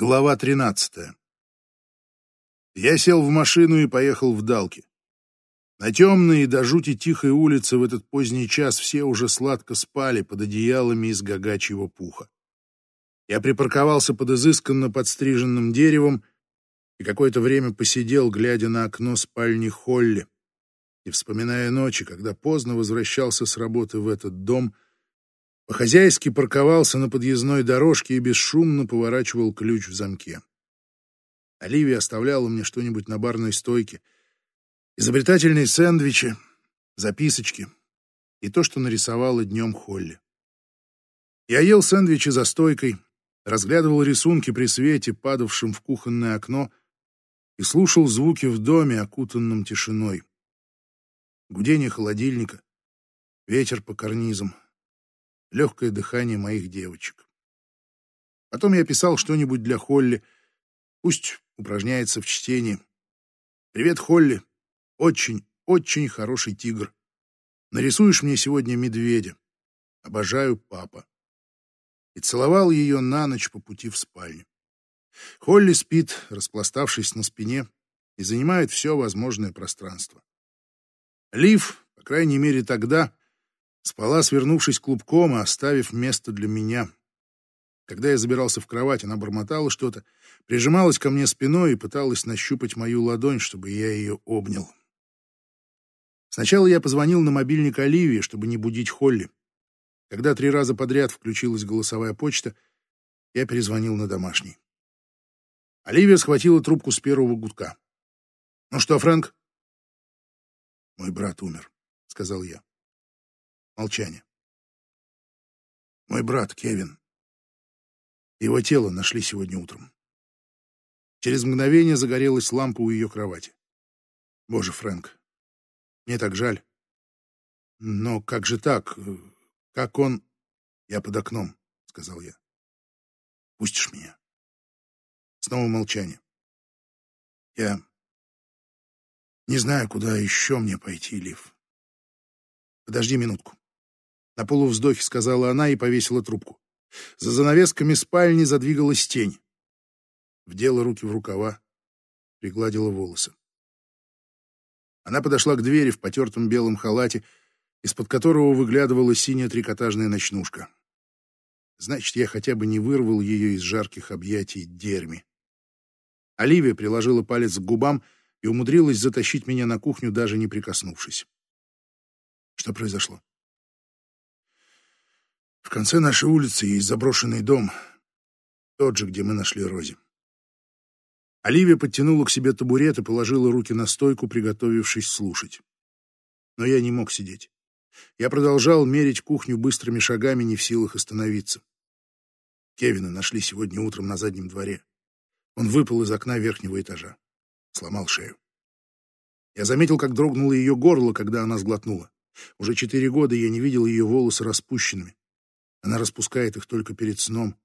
Глава 13. Я сел в машину и поехал в Далки. На темной и до жути тихой улице в этот поздний час все уже сладко спали под одеялами из гагачьего пуха. Я припарковался под изысканно подстриженным деревом и какое-то время посидел, глядя на окно спальни Холли и вспоминая ночи, когда поздно возвращался с работы в этот дом — по-хозяйски парковался на подъездной дорожке и бесшумно поворачивал ключ в замке. Оливия оставляла мне что-нибудь на барной стойке. Изобретательные сэндвичи, записочки и то, что нарисовала днем Холли. Я ел сэндвичи за стойкой, разглядывал рисунки при свете, падавшем в кухонное окно, и слушал звуки в доме, окутанном тишиной. Гудение холодильника, ветер по карнизам — легкое дыхание моих девочек. Потом я писал что-нибудь для Холли, пусть упражняется в чтении. «Привет, Холли. Очень, очень хороший тигр. Нарисуешь мне сегодня медведя. Обожаю папа». И целовал ее на ночь по пути в спальню. Холли спит, распластавшись на спине, и занимает все возможное пространство. Лив, по крайней мере тогда, Спала, свернувшись клубком и оставив место для меня. Когда я забирался в кровать, она бормотала что-то, прижималась ко мне спиной и пыталась нащупать мою ладонь, чтобы я ее обнял. Сначала я позвонил на мобильник Оливии, чтобы не будить Холли. Когда три раза подряд включилась голосовая почта, я перезвонил на домашний. Оливия схватила трубку с первого гудка. «Ну что, Фрэнк?» «Мой брат умер», — сказал я. Молчание. Мой брат Кевин. Его тело нашли сегодня утром. Через мгновение загорелась лампа у ее кровати. Боже, Фрэнк, мне так жаль. Но как же так? Как он... Я под окном, сказал я. Пустишь меня? Снова молчание. Я не знаю, куда еще мне пойти, Лив. Подожди минутку. На полувздохе сказала она и повесила трубку. За занавесками спальни задвигалась тень. Вдела руки в рукава, пригладила волосы. Она подошла к двери в потертом белом халате, из-под которого выглядывала синяя трикотажная ночнушка. Значит, я хотя бы не вырвал ее из жарких объятий дерьми. Оливия приложила палец к губам и умудрилась затащить меня на кухню, даже не прикоснувшись. Что произошло? В конце нашей улицы есть заброшенный дом, тот же, где мы нашли Рози. Оливия подтянула к себе табурет и положила руки на стойку, приготовившись слушать. Но я не мог сидеть. Я продолжал мерить кухню быстрыми шагами, не в силах остановиться. Кевина нашли сегодня утром на заднем дворе. Он выпал из окна верхнего этажа. Сломал шею. Я заметил, как дрогнуло ее горло, когда она сглотнула. Уже четыре года я не видел ее волосы распущенными. Она распускает их только перед сном,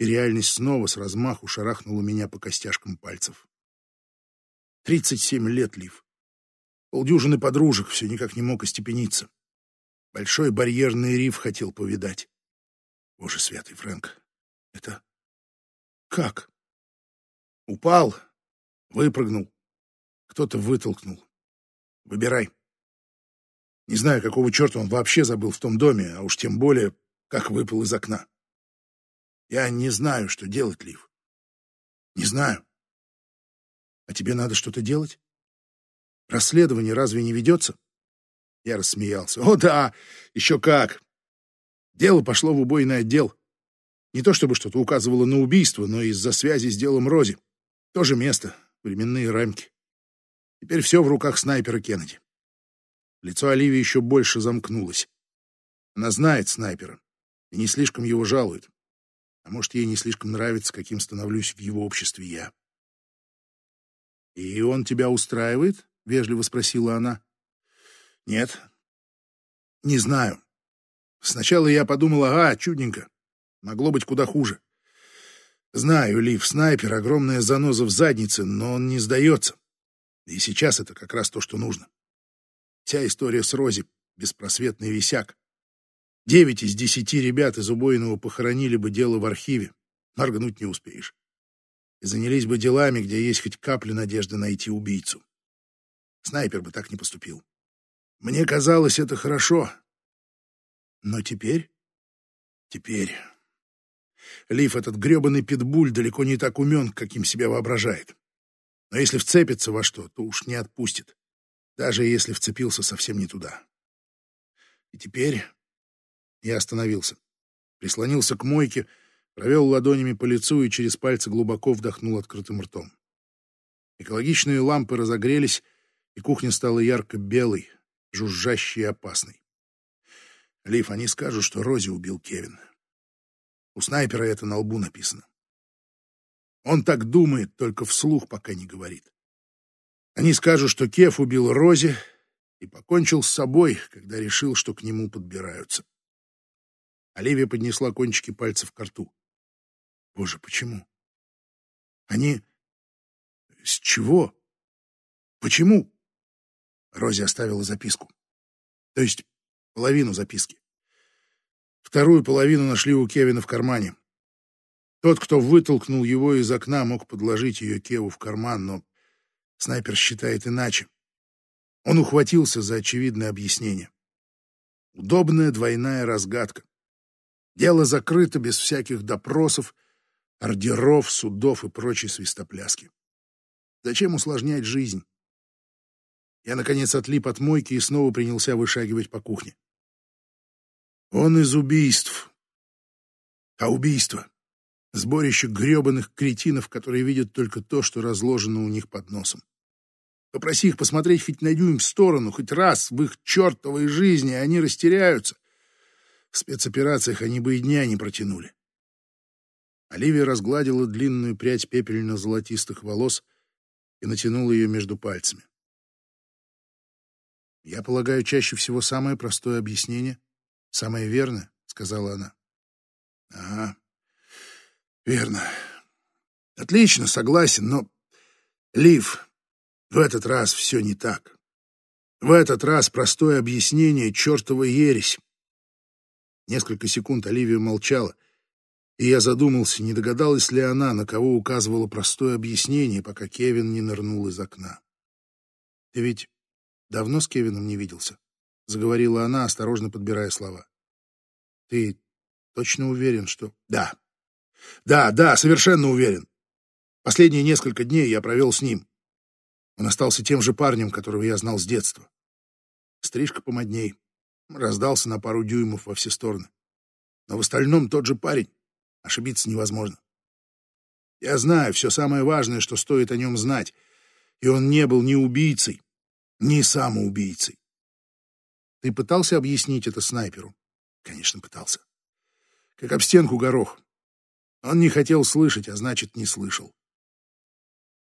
и реальность снова с размаху шарахнула меня по костяшкам пальцев. Тридцать семь лет, Лив. Полдюжины подружек все никак не мог остепениться. Большой барьерный риф хотел повидать. Боже святый, Фрэнк, это... Как? Упал, выпрыгнул, кто-то вытолкнул. Выбирай. Не знаю, какого черта он вообще забыл в том доме, а уж тем более как выпал из окна. Я не знаю, что делать, Лив. Не знаю. А тебе надо что-то делать? Расследование разве не ведется? Я рассмеялся. О, да, еще как. Дело пошло в убойный отдел. Не то чтобы что-то указывало на убийство, но из-за связи с делом Рози. То же место, временные рамки. Теперь все в руках снайпера Кеннеди. Лицо Оливии еще больше замкнулось. Она знает снайпера и не слишком его жалует. А может, ей не слишком нравится, каким становлюсь в его обществе я. «И он тебя устраивает?» — вежливо спросила она. «Нет. Не знаю. Сначала я подумала, а, чудненько. Могло быть куда хуже. Знаю, Лив, снайпер, огромная заноза в заднице, но он не сдается. И сейчас это как раз то, что нужно. Вся история с Рози — беспросветный висяк. Девять из десяти ребят из убойного похоронили бы дело в архиве. Моргнуть не успеешь. и занялись бы делами, где есть хоть капля надежды найти убийцу. Снайпер бы так не поступил. Мне казалось, это хорошо. Но теперь... Теперь... Лив, этот гребаный питбуль, далеко не так умен, каким себя воображает. Но если вцепится во что, то уж не отпустит. Даже если вцепился совсем не туда. И теперь я остановился. Прислонился к мойке, провел ладонями по лицу и через пальцы глубоко вдохнул открытым ртом. Экологичные лампы разогрелись, и кухня стала ярко-белой, жужжащей и опасной. Лив, они скажут, что Рози убил Кевин. У снайпера это на лбу написано. Он так думает, только вслух пока не говорит. Они скажут, что Кев убил Рози и покончил с собой, когда решил, что к нему подбираются. Оливия поднесла кончики пальцев к рту. Боже, почему? Они... С чего? Почему? Рози оставила записку. То есть половину записки. Вторую половину нашли у Кевина в кармане. Тот, кто вытолкнул его из окна, мог подложить ее Кеву в карман, но снайпер считает иначе. Он ухватился за очевидное объяснение. Удобная двойная разгадка. Дело закрыто без всяких допросов, ордеров, судов и прочей свистопляски. Зачем усложнять жизнь? Я, наконец, отлип от мойки и снова принялся вышагивать по кухне. Он из убийств. А убийство — сборище гребаных кретинов, которые видят только то, что разложено у них под носом. Попроси их посмотреть хоть на дюйм в сторону, хоть раз в их чертовой жизни, и они растеряются. В спецоперациях они бы и дня не протянули. Оливия разгладила длинную прядь пепельно-золотистых волос и натянула ее между пальцами. «Я полагаю, чаще всего самое простое объяснение — Самое верное, сказала она. Ага, верно. Отлично, согласен, но... Лив, в этот раз все не так. В этот раз простое объяснение — чертова ересь. Несколько секунд Оливия молчала, и я задумался, не догадалась ли она, на кого указывало простое объяснение, пока Кевин не нырнул из окна. «Ты ведь давно с Кевином не виделся?» заговорила она, осторожно подбирая слова. Ты точно уверен, что... Да. Да, да, совершенно уверен. Последние несколько дней я провел с ним. Он остался тем же парнем, которого я знал с детства. Стрижка помодней. Раздался на пару дюймов во все стороны. Но в остальном тот же парень. Ошибиться невозможно. Я знаю все самое важное, что стоит о нем знать. И он не был ни убийцей, ни самоубийцей. Ты пытался объяснить это снайперу? Конечно, пытался. Как об стенку горох. Он не хотел слышать, а значит, не слышал.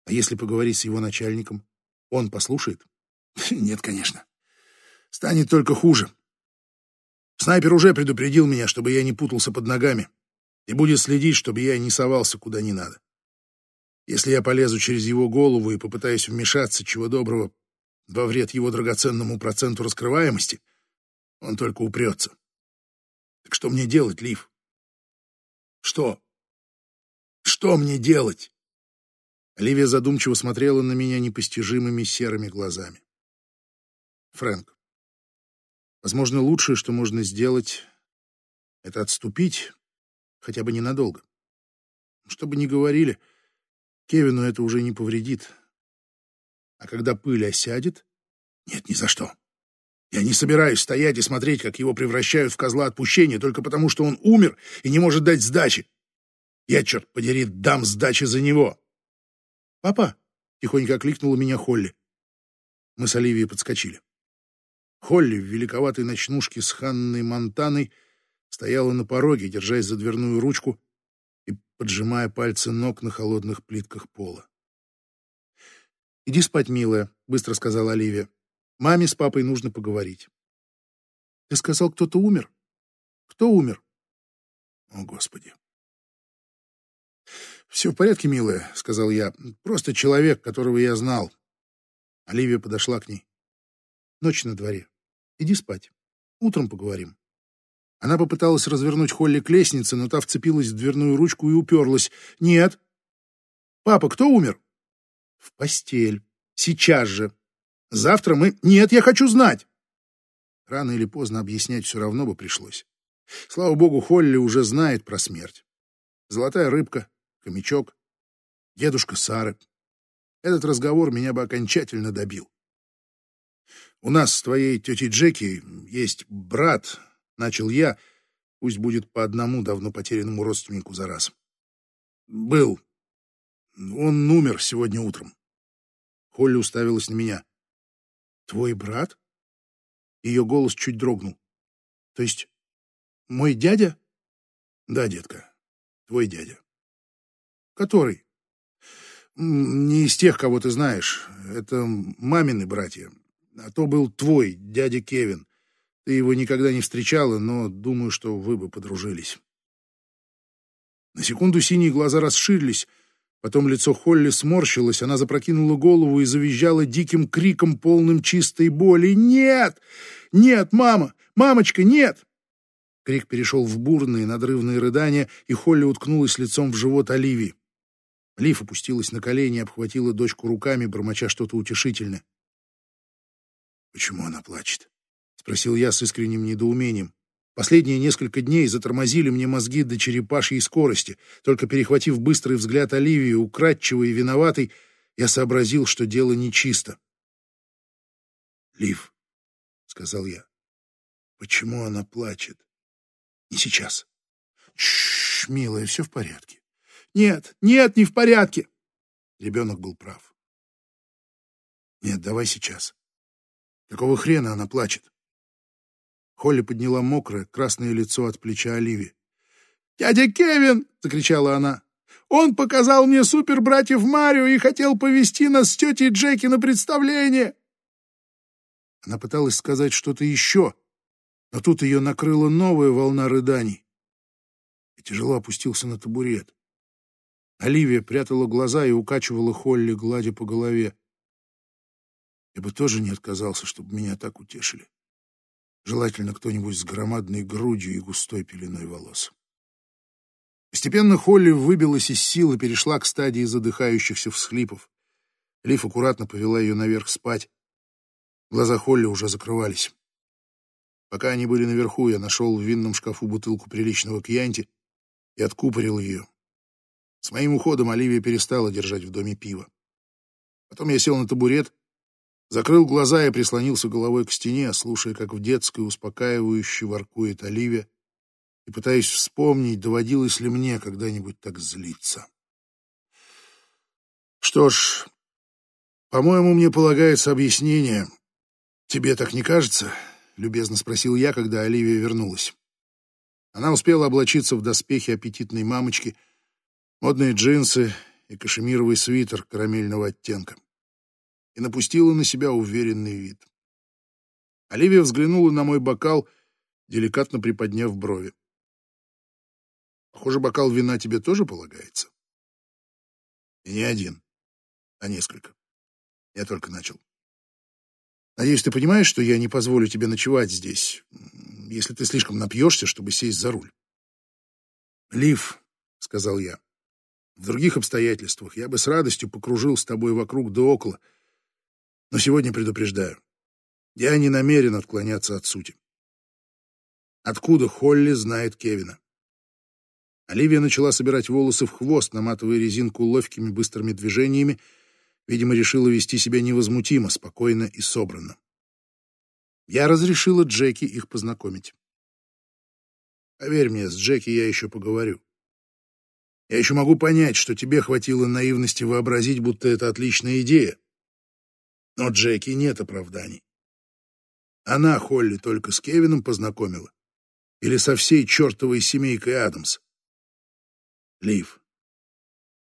А если поговорить с его начальником, он послушает? Нет, конечно. Станет только хуже. Снайпер уже предупредил меня, чтобы я не путался под ногами, и будет следить, чтобы я не совался куда не надо. Если я полезу через его голову и попытаюсь вмешаться, чего доброго, во вред его драгоценному проценту раскрываемости, он только упрется. Так что мне делать, Лив? Что? Что мне делать? Оливия задумчиво смотрела на меня непостижимыми серыми глазами. Фрэнк, возможно, лучшее, что можно сделать, это отступить, хотя бы ненадолго. Что бы ни говорили, Кевину это уже не повредит. А когда пыль осядет... Нет, ни за что. Я не собираюсь стоять и смотреть, как его превращают в козла отпущения только потому, что он умер и не может дать сдачи. Я, черт подери, дам сдачи за него. «Папа!» — тихонько окликнула меня Холли. Мы с Оливией подскочили. Холли в великоватой ночнушке с Ханной Монтаной стояла на пороге, держась за дверную ручку и поджимая пальцы ног на холодных плитках пола. «Иди спать, милая», — быстро сказала Оливия. «Маме с папой нужно поговорить». «Ты сказал, кто-то умер? Кто умер?» «О, Господи!» «Все в порядке, милая», — сказал я. «Просто человек, которого я знал». Оливия подошла к ней. «Ночь на дворе. Иди спать. Утром поговорим». Она попыталась развернуть Холли к лестнице, но та вцепилась в дверную ручку и уперлась. «Нет, Папа, кто умер? В постель. Сейчас же. Завтра мы... Нет, я хочу знать. Рано или поздно объяснять все равно бы пришлось. Слава богу, Холли уже знает про смерть. Золотая рыбка, хомячок, дедушка Сары. Этот разговор меня бы окончательно добил. У нас с твоей тетей Джеки есть брат, начал я, пусть будет по одному давно потерянному родственнику за раз. Был. Он умер сегодня утром. Холли уставилась на меня. Твой брат? Ее голос чуть дрогнул. То есть мой дядя? Да, детка, твой дядя. Который? Не из тех, кого ты знаешь. Это мамины братья. А то был твой, дядя Кевин. Ты его никогда не встречала, но думаю, что вы бы подружились. На секунду синие глаза расширились, потом лицо Холли сморщилось, она запрокинула голову и завизжала диким криком, полным чистой боли. «Нет! Нет, мама! Мамочка, нет!» Крик перешел в бурные, надрывные рыдания, и Холли уткнулась лицом в живот Оливии. Лив опустилась на колени и обхватила дочку руками, бормоча что-то утешительное. «Почему она плачет?» — спросил я с искренним недоумением. Последние несколько дней затормозили мне мозги до черепашьей скорости. Только перехватив быстрый взгляд Оливии, украдчивый и виноватый, я сообразил, что дело нечисто. «Лив», — сказал я, — «почему она плачет?» «Не сейчас». «Шш, милая, все в порядке». «Нет, нет, не в порядке». Ребенок был прав. «Нет, давай сейчас». Какого хрена она плачет? Холли подняла мокрое, красное лицо от плеча Оливии. «Дядя Кевин!» — закричала она. «Он показал мне супер-братьев Марио и хотел повести нас с тетей Джеки на представление!» Она пыталась сказать что-то еще, но тут ее накрыла новая волна рыданий. И тяжело опустился на табурет. Оливия прятала глаза и укачивала Холли, гладя по голове. Я бы тоже не отказался, чтобы меня так утешили. Желательно кто-нибудь с громадной грудью и густой пеленой волос. Постепенно Холли выбилась из сил и перешла к стадии задыхающихся всхлипов. Лив аккуратно повела ее наверх спать. Глаза Холли уже закрывались. Пока они были наверху, я нашел в винном шкафу бутылку приличного кьянти и откупорил ее. С моим уходом Оливия перестала держать в доме пиво. Потом я сел на табурет Закрыл глаза и прислонился головой к стене, слушая, как в детской успокаивающе воркует Оливия, и пытаясь вспомнить, доводилось ли мне когда-нибудь так злиться. Что ж, по-моему, мне полагается объяснение. Тебе так не кажется? Любезно спросил я, когда Оливия вернулась. Она успела облачиться в доспехи аппетитной мамочки, модные джинсы и кашемировый свитер карамельного оттенка и напустила на себя уверенный вид. Оливия взглянула на мой бокал, деликатно приподняв брови. Похоже, бокал вина тебе тоже полагается. И не один, а несколько. Я только начал. Надеюсь, ты понимаешь, что я не позволю тебе ночевать здесь, если ты слишком напьешься, чтобы сесть за руль. Лив, — сказал я, — в других обстоятельствах я бы с радостью покружил с тобой вокруг да около, — но сегодня предупреждаю. Я не намерен отклоняться от сути. Откуда Холли знает Кевина? Оливия начала собирать волосы в хвост, наматывая резинку ловкими быстрыми движениями. Видимо, решила вести себя невозмутимо, спокойно и собранно. Я разрешила Джеки их познакомить. Поверь мне, с Джеки я еще поговорю. Я еще могу понять, что тебе хватило наивности вообразить, будто это отличная идея. Но Джеки нет оправданий. Она Холли только с Кевином познакомила. Или со всей чертовой семейкой Адамс. Лив,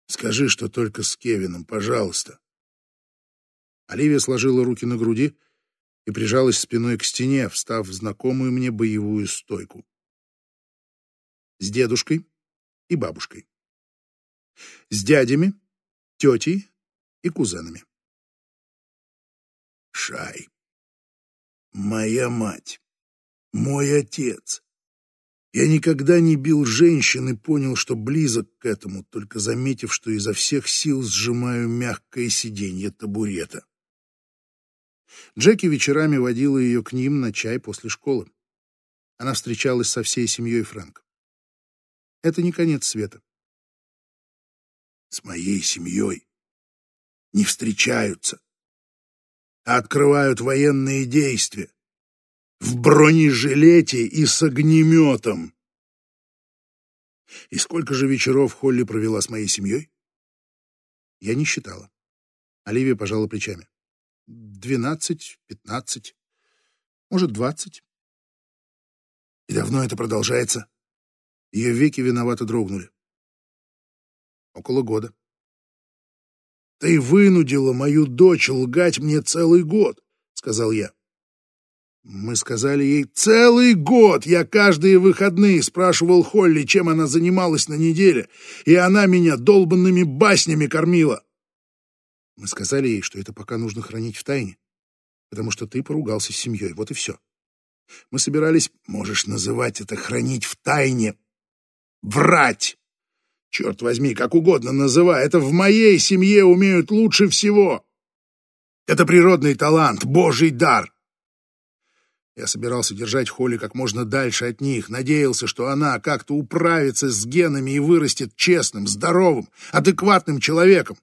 скажи, что только с Кевином, пожалуйста. Оливия сложила руки на груди и прижалась спиной к стене, встав в знакомую мне боевую стойку. С дедушкой и бабушкой. С дядями, тетей и кузенами. Шай. Моя мать. Мой отец. Я никогда не бил женщин и понял, что близок к этому, только заметив, что изо всех сил сжимаю мягкое сиденье табурета. Джеки вечерами водила ее к ним на чай после школы. Она встречалась со всей семьей Фрэнка. Это не конец света. С моей семьей не встречаются, открывают военные действия в бронежилете и с огнеметом. И сколько же вечеров Холли провела с моей семьей? Я не считала. Оливия пожала плечами. Двенадцать, пятнадцать, может, двадцать. И давно это продолжается? Ее веки виновато дрогнули. Около года. Ты вынудила мою дочь лгать мне целый год, сказал я. Мы сказали ей целый год. Я каждые выходные спрашивал Холли, чем она занималась на неделе, и она меня долбанными баснями кормила. Мы сказали ей, что это пока нужно хранить в тайне, потому что ты поругался с семьей. Вот и все. Мы собирались, можешь называть это хранить в тайне, врать. Черт возьми, как угодно называй, это в моей семье умеют лучше всего. Это природный талант, божий дар. Я собирался держать Холли как можно дальше от них, надеялся, что она как-то управится с генами и вырастет честным, здоровым, адекватным человеком.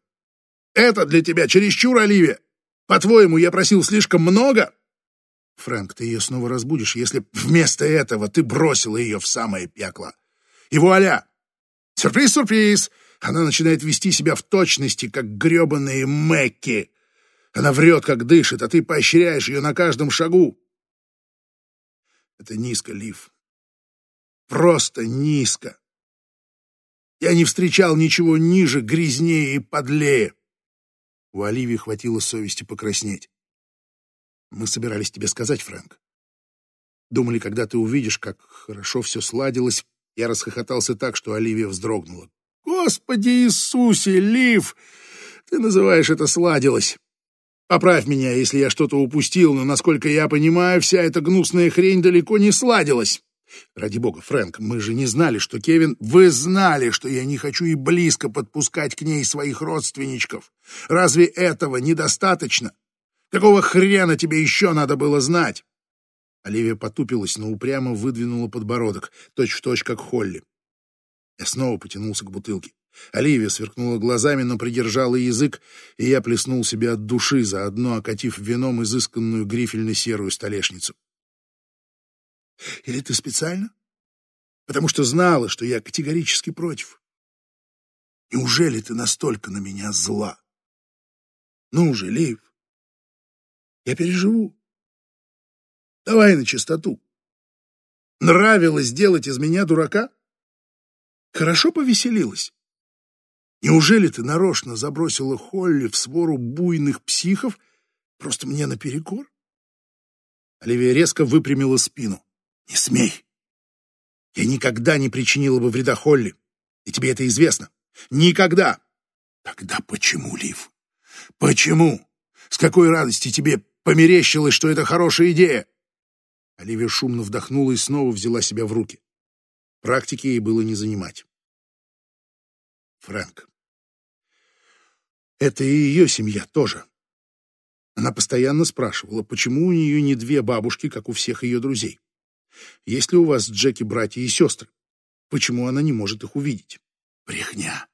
Это для тебя чересчур, Оливия? По-твоему, я просил слишком много? Фрэнк, ты ее снова разбудишь, если вместо этого ты бросила ее в самое пекло. И вуаля! Сюрприз-сюрприз! Она начинает вести себя в точности, как гребаные Мэкки. Она врет, как дышит, а ты поощряешь ее на каждом шагу. Это низко, Лив. Просто низко. Я не встречал ничего ниже, грязнее и подлее. У Оливии хватило совести покраснеть. Мы собирались тебе сказать, Фрэнк. Думали, когда ты увидишь, как хорошо все сладилось, я расхохотался так, что Оливия вздрогнула. «Господи Иисусе, Лив! Ты называешь это «сладилось». Поправь меня, если я что-то упустил, но, насколько я понимаю, вся эта гнусная хрень далеко не сладилась. Ради бога, Фрэнк, мы же не знали, что Кевин... Вы знали, что я не хочу и близко подпускать к ней своих родственничков. Разве этого недостаточно? Какого хрена тебе еще надо было знать? Оливия потупилась, но упрямо выдвинула подбородок, точь-в-точь, точь, как Холли. Я снова потянулся к бутылке. Оливия сверкнула глазами, но придержала язык, и я плеснул себе от души, заодно окатив вином изысканную грифельно-серую столешницу. «Или ты специально? Потому что знала, что я категорически против. Неужели ты настолько на меня зла? Ну же, Лив, я переживу. Давай на чистоту. Нравилось делать из меня дурака? Хорошо повеселилась. Неужели ты нарочно забросила Холли в свору буйных психов просто мне наперекор? Оливия резко выпрямила спину. Не смей. Я никогда не причинила бы вреда Холли, и тебе это известно. Никогда. Тогда почему, Лив? Почему? С какой радости тебе померещилось, что это хорошая идея? Оливия шумно вдохнула и снова взяла себя в руки. Практики ей было не занимать. Фрэнк. Это и ее семья тоже. Она постоянно спрашивала, почему у нее не две бабушки, как у всех ее друзей. Есть ли у вас, Джеки, братья и сестры? Почему она не может их увидеть? Брехня.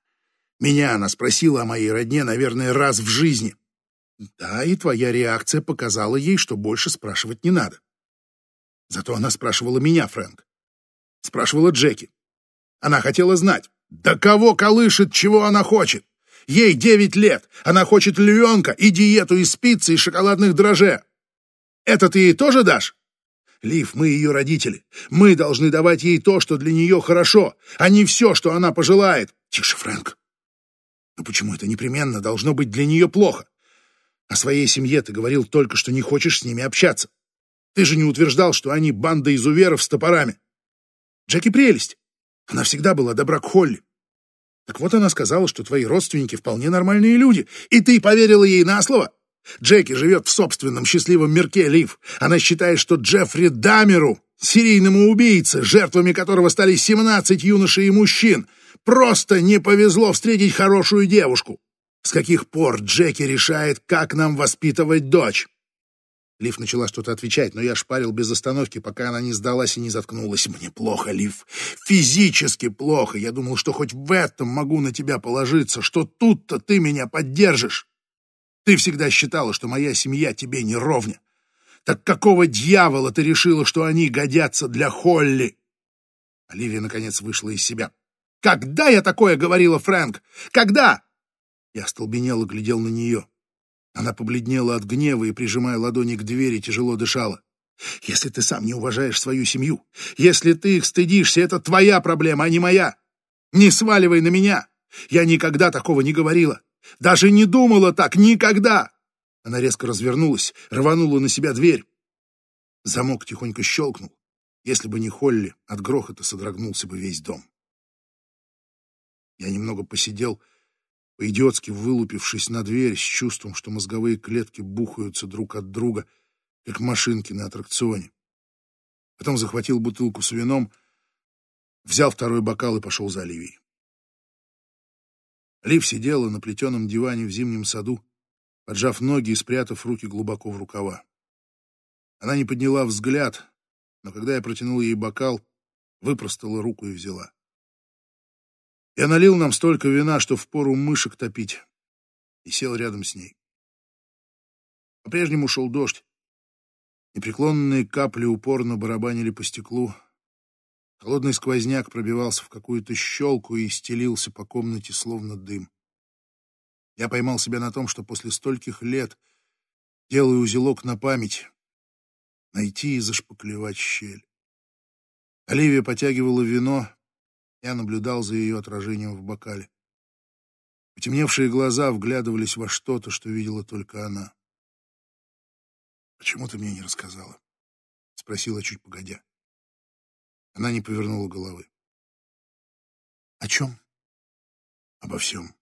Меня она спросила о моей родне, наверное, раз в жизни. Да, и твоя реакция показала ей, что больше спрашивать не надо. Зато она спрашивала меня, Фрэнк. Спрашивала Джеки. Она хотела знать, да кого колышет, чего она хочет. Ей девять лет, она хочет львенка и диету из пиццы и шоколадных дрожжей. Это ты ей тоже дашь? Лив, мы ее родители. Мы должны давать ей то, что для нее хорошо, а не все, что она пожелает. Тише, Фрэнк. Но почему это непременно должно быть для нее плохо? О своей семье ты говорил только, что не хочешь с ними общаться. Ты же не утверждал, что они банда изуверов с топорами. Джеки прелесть. Она всегда была добра к Холли. Так вот она сказала, что твои родственники вполне нормальные люди, и ты поверила ей на слово? Джеки живет в собственном счастливом мирке, Лив. Она считает, что Джеффри Дамеру серийному убийце, жертвами которого стали 17 юношей и мужчин. Просто не повезло встретить хорошую девушку. С каких пор Джеки решает, как нам воспитывать дочь? Лив начала что-то отвечать, но я шпарил без остановки, пока она не сдалась и не заткнулась. Мне плохо, Лив. Физически плохо. Я думал, что хоть в этом могу на тебя положиться, что тут-то ты меня поддержишь. Ты всегда считала, что моя семья тебе не ровня. Так какого дьявола ты решила, что они годятся для Холли? Оливия, наконец, вышла из себя. «Когда я такое говорила, Фрэнк? Когда?» Я остолбенел и глядел на нее. Она побледнела от гнева и, прижимая ладони к двери, тяжело дышала. «Если ты сам не уважаешь свою семью, если ты их стыдишься, это твоя проблема, а не моя. Не сваливай на меня. Я никогда такого не говорила. Даже не думала так, никогда!» Она резко развернулась, рванула на себя дверь. Замок тихонько щелкнул. Если бы не Холли, от грохота содрогнулся бы весь дом. Я немного посидел, по-идиотски вылупившись на дверь с чувством, что мозговые клетки бухаются друг от друга, как машинки на аттракционе. Потом захватил бутылку с вином, взял второй бокал и пошел за Оливией. Лив сидела на плетеном диване в зимнем саду, поджав ноги и спрятав руки глубоко в рукава. Она не подняла взгляд, но когда я протянул ей бокал, выпростала руку и взяла. Я налил нам столько вина, что впору мышек топить, и сел рядом с ней. По-прежнему шел дождь. Непреклонные капли упорно барабанили по стеклу. Холодный сквозняк пробивался в какую-то щелку и стелился по комнате, словно дым. Я поймал себя на том, что после стольких лет делаю узелок на память, найти и зашпаклевать щель. Оливия потягивала вино, я наблюдал за ее отражением в бокале. Потемневшие глаза вглядывались во что-то, что видела только она. «Почему ты мне не рассказала?» — спросила чуть погодя. Она не повернула головы. «О чем?» «Обо всем.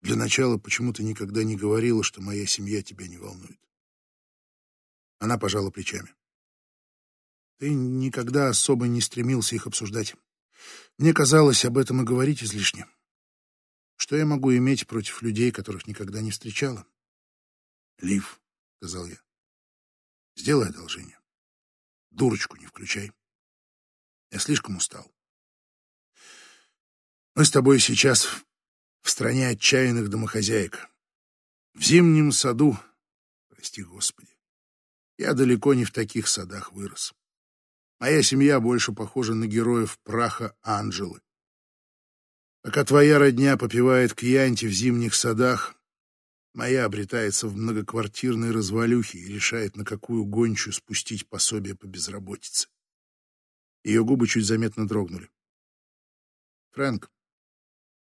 Для начала, почему ты никогда не говорила, что моя семья тебя не волнует?» Она пожала плечами. «Ты никогда особо не стремился их обсуждать. Мне казалось, об этом и говорить излишне. Что я могу иметь против людей, которых никогда не встречала? Лив, — сказал я, — сделай одолжение. Дурочку не включай. Я слишком устал. Мы с тобой сейчас в стране отчаянных домохозяек. В зимнем саду, прости господи, я далеко не в таких садах вырос. Моя семья больше похожа на героев праха Анжелы. Пока твоя родня попивает кьянти в зимних садах, моя обретается в многоквартирной развалюхе и решает, на какую гончую спустить пособие по безработице. Ее губы чуть заметно дрогнули. Фрэнк,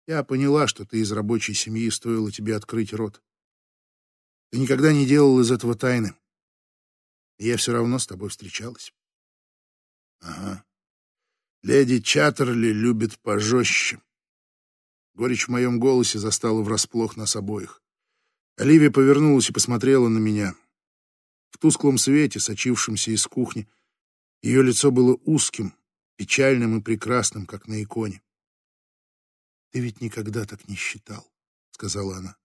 я поняла, что ты из рабочей семьи, стоило тебе открыть рот. Ты никогда не делал из этого тайны. И я все равно с тобой встречалась. Ага. Леди Чаттерли любит пожестче. Горечь в моем голосе застала врасплох нас обоих. Оливия повернулась и посмотрела на меня. В тусклом свете, сочившемся из кухни, ее лицо было узким, печальным и прекрасным, как на иконе. «Ты ведь никогда так не считал», — сказала она.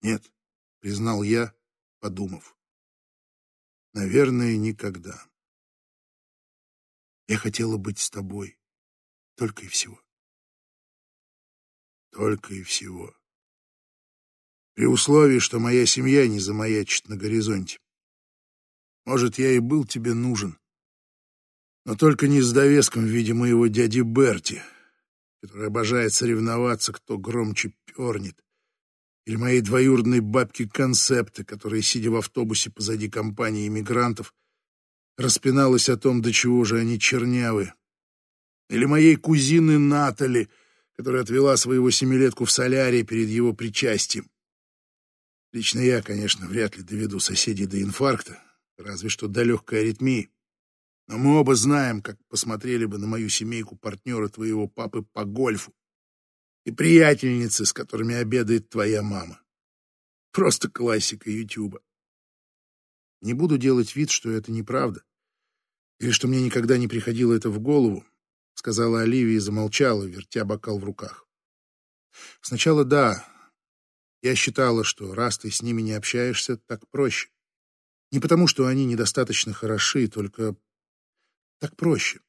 «Нет», — признал я, подумав. «Наверное, никогда». Я хотела быть с тобой. Только и всего. Только и всего. При условии, что моя семья не замаячит на горизонте. Может, я и был тебе нужен. Но только не с довеском в виде моего дяди Берти, который обожает соревноваться, кто громче пернет. Или моей двоюродной бабки Концепты, которая, сидя в автобусе позади компании иммигрантов, распиналась о том, до чего же они чернявы. Или моей кузины Натали, которая отвела своего семилетку в солярий перед его причастием. Лично я, конечно, вряд ли доведу соседей до инфаркта, разве что до легкой аритмии. Но мы оба знаем, как посмотрели бы на мою семейку партнера твоего папы по гольфу и приятельницы, с которыми обедает твоя мама. Просто классика Ютуба. Не буду делать вид, что это неправда. Или что мне никогда не приходило это в голову, сказала Оливия и замолчала, вертя бокал в руках. Сначала да. Я считала, что раз ты с ними не общаешься, так проще. Не потому, что они недостаточно хороши, только так проще.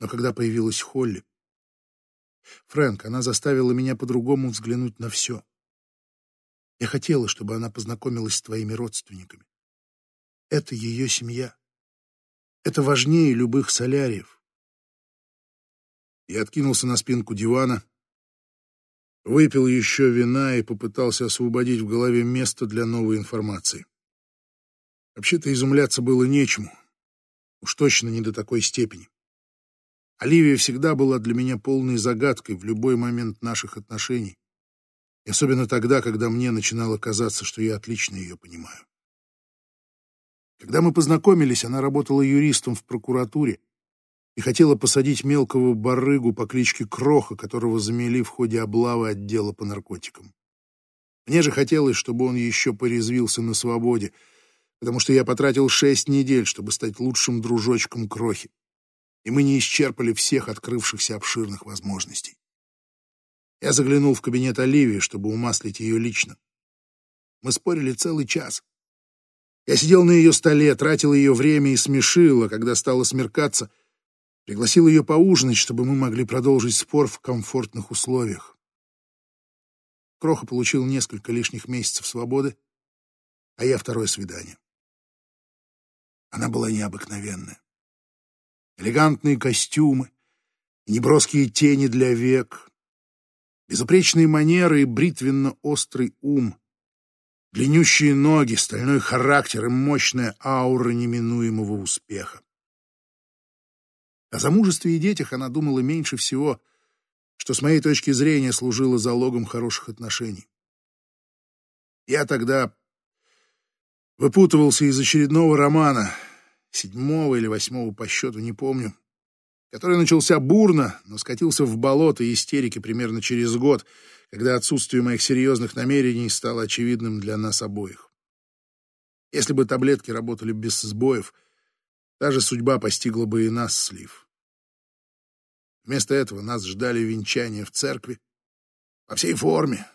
Но когда появилась Холли, Фрэнк, она заставила меня по-другому взглянуть на все. Я хотела, чтобы она познакомилась с твоими родственниками. Это ее семья. Это важнее любых соляриев. Я откинулся на спинку дивана, выпил еще вина и попытался освободить в голове место для новой информации. Вообще-то изумляться было нечему. Уж точно не до такой степени. Оливия всегда была для меня полной загадкой в любой момент наших отношений. И особенно тогда, когда мне начинало казаться, что я отлично ее понимаю. Когда мы познакомились, она работала юристом в прокуратуре и хотела посадить мелкого барыгу по кличке Кроха, которого замели в ходе облавы отдела по наркотикам. Мне же хотелось, чтобы он еще порезвился на свободе, потому что я потратил шесть недель, чтобы стать лучшим дружочком Крохи, и мы не исчерпали всех открывшихся обширных возможностей. Я заглянул в кабинет Оливии, чтобы умаслить ее лично. Мы спорили целый час. Я сидел на ее столе, тратил ее время и смешил, а когда стало смеркаться, пригласил ее поужинать, чтобы мы могли продолжить спор в комфортных условиях. Кроха получил несколько лишних месяцев свободы, а я второе свидание. Она была необыкновенная. Элегантные костюмы, неброские тени для век, безупречные манеры и бритвенно-острый ум, длиннющие ноги, стальной характер и мощная аура неминуемого успеха. О замужестве и детях она думала меньше всего, что с моей точки зрения служило залогом хороших отношений. Я тогда выпутывался из очередного романа, седьмого или восьмого по счету, не помню, который начался бурно, но скатился в болото и истерики примерно через год, когда отсутствие моих серьезных намерений стало очевидным для нас обоих. Если бы таблетки работали без сбоев, та же судьба постигла бы и нас, Слив. Вместо этого нас ждали венчания в церкви, по всей форме,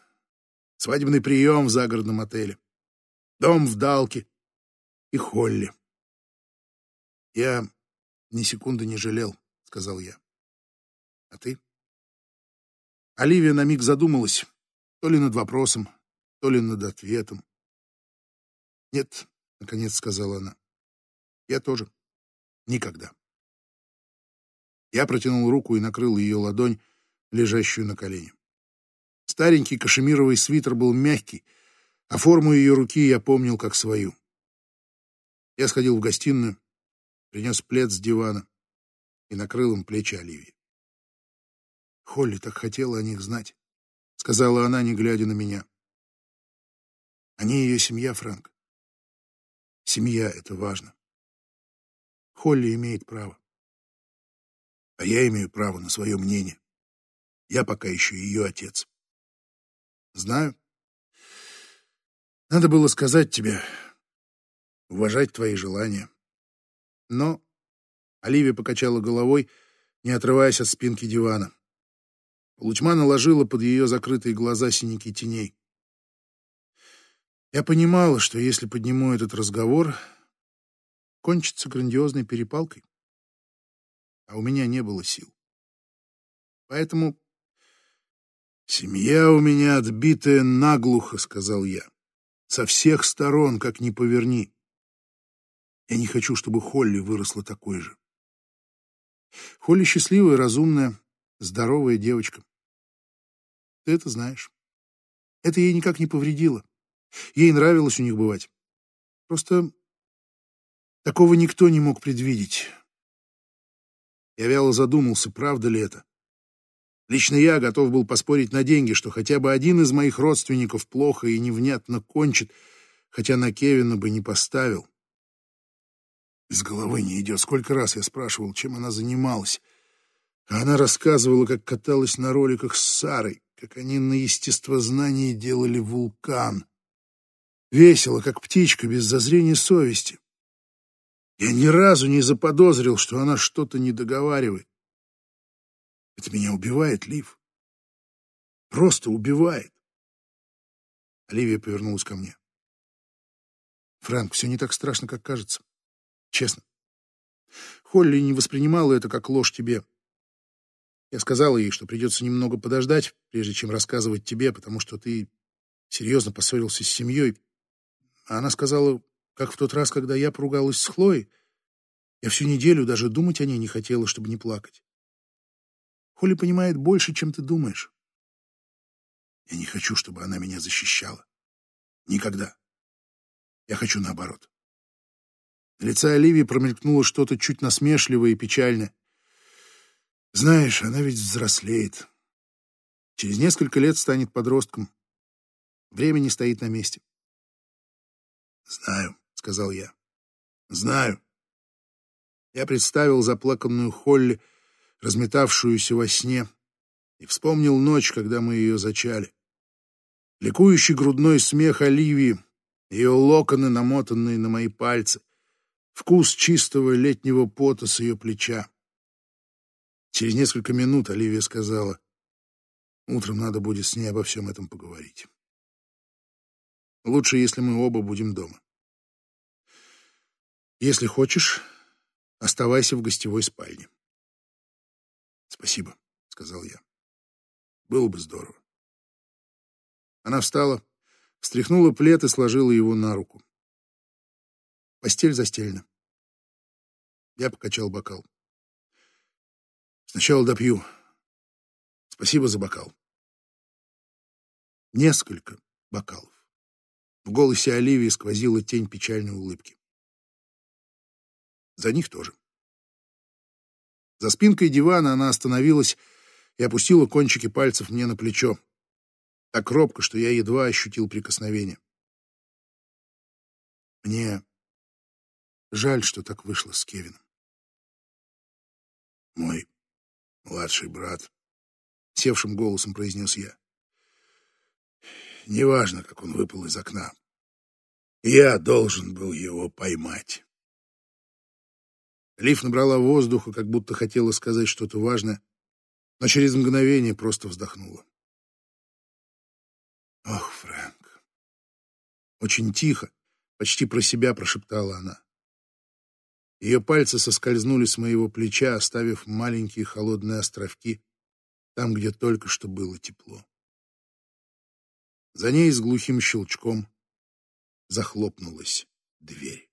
свадебный прием в загородном отеле дом в Далке и Холли. Я ни секунды не жалел, сказал я. А ты? Оливия на миг задумалась, то ли над вопросом, то ли над ответом. Нет, наконец сказала она. Я тоже. Никогда. Я протянул руку и накрыл ее ладонь, лежащую на колене. Старенький кашемировый свитер был мягкий, а форму ее руки я помнил как свою. Я сходил в гостиную, принес плед с дивана и накрыл им плечи Оливии. Холли так хотела о них знать, сказала она, не глядя на меня. Они ее семья, Фрэнк. Семья — это важно. Холли имеет право. А я имею право на свое мнение. Я пока еще ее отец. Знаю, надо было сказать тебе, уважать твои желания. Но Оливия покачала головой, не отрываясь от спинки дивана. Лучма наложила под ее закрытые глаза синяки теней. Я понимала, что если подниму этот разговор, кончится грандиозной перепалкой. А у меня не было сил. Поэтому «Семья у меня отбитая наглухо», — сказал я. Со всех сторон, как ни поверни. Я не хочу, чтобы Холли выросла такой же. Холли счастливая, разумная, здоровая девочка. Ты это знаешь. Это ей никак не повредило. Ей нравилось у них бывать. Просто такого никто не мог предвидеть. Я вяло задумался, правда ли это. Лично я готов был поспорить на деньги, что хотя бы один из моих родственников плохо и невнятно кончит, хотя на Кевина бы не поставил. Из головы не идет. Сколько раз я спрашивал, чем она занималась. А она рассказывала, как каталась на роликах с Сарой, как они на естествознании делали вулкан. Весело, как птичка, без зазрения совести. Я ни разу не заподозрил, что она что-то не договаривает. Это меня убивает, Лив. Просто убивает. Оливия повернулась ко мне. Фрэнк, все не так страшно, как кажется. Честно. Холли не воспринимала это как ложь тебе. Я сказала ей, что придется немного подождать, прежде чем рассказывать тебе, потому что ты серьезно поссорился с семьей. А она сказала, как в тот раз, когда я поругалась с Хлоей, я всю неделю даже думать о ней не хотела, чтобы не плакать. Холли понимает больше, чем ты думаешь. Я не хочу, чтобы она меня защищала. Никогда. Я хочу наоборот. На лице Оливии промелькнуло что-то чуть насмешливое и печальное. Знаешь, она ведь взрослеет. Через несколько лет станет подростком. Время не стоит на месте. «Знаю», — сказал я. «Знаю». Я представил заплаканную Холли, разметавшуюся во сне, и вспомнил ночь, когда мы ее зачали. Ликующий грудной смех Оливии, ее локоны, намотанные на мои пальцы, вкус чистого летнего пота с ее плеча. Через несколько минут Оливия сказала, утром надо будет с ней обо всем этом поговорить. Лучше, если мы оба будем дома. Если хочешь, оставайся в гостевой спальне. Спасибо, сказал я. Было бы здорово. Она встала, встряхнула плед и сложила его на руку. Постель застелена. Я покачал бокал. Сначала допью. Спасибо за бокал. Несколько бокалов. В голосе Оливии сквозила тень печальной улыбки. За них тоже. За спинкой дивана она остановилась и опустила кончики пальцев мне на плечо. Так робко, что я едва ощутил прикосновение. Мне жаль, что так вышло с Кевином. Мой младший брат, севшим голосом произнес я. Неважно, как он выпал из окна. Я должен был его поймать. Лив набрала воздуха, как будто хотела сказать что-то важное, но через мгновение просто вздохнула. Ох, Фрэнк. Очень тихо, почти про себя прошептала она. Ее пальцы соскользнули с моего плеча, оставив маленькие холодные островки там, где только что было тепло. За ней с глухим щелчком захлопнулась дверь.